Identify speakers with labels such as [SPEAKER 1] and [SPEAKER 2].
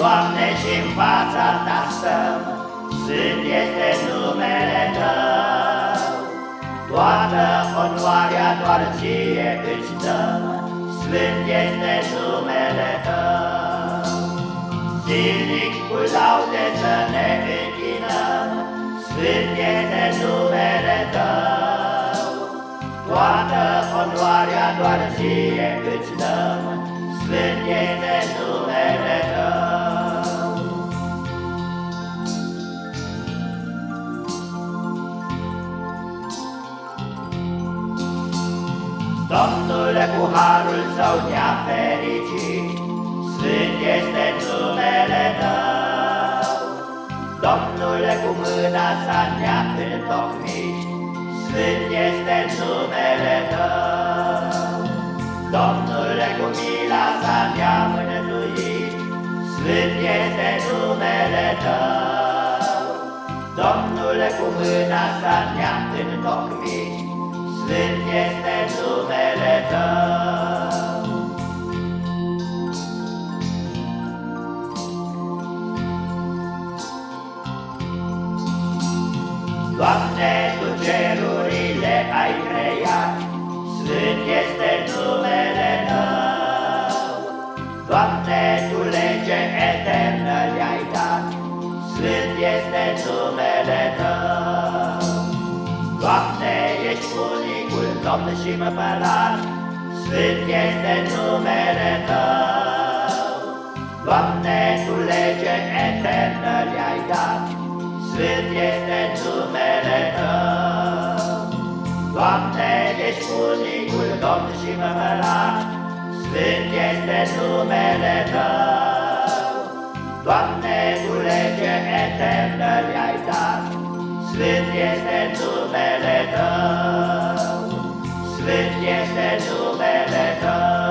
[SPEAKER 1] Doamne, și în fața Ta stăm, Sfânt este numele Tău. Toată onoarea doar Ție îți dăm, Sfânt este numele Tău. Zilnic cu laude să ne închinăm, Sfânt este numele Tău. Toată onoarea doar Ție îți dăm, Sfânt este Domnul cu harul său ne-a fericit, Sfânt este numele Tău. Domnul cu mâna sa ne-a întocmit, Sfânt este numele Tău. Domnul cu mila sa ne-a mântuit, Sfânt este numele Tău. Domnul cu mâna sa ne-a întocmit, Sfânt este Doamne, Tu cerurile ai creat, Sfânt este numele Tău. Doamne, Tu lege eternă le-ai dat, Sfânt este numele Tău. Doamne, ești unicul Domn și Împărat, Sfânt este numele Tău. Doamne, Tu lege eternă le-ai dat, Sfânt este numele Tău. Doamne, ești unicul Domn și Mămălat, Sfânt este numele Tău. Doamne, cu lege eternă le-ai dat, Sfânt este numele Tău. Sfânt este numele Tău.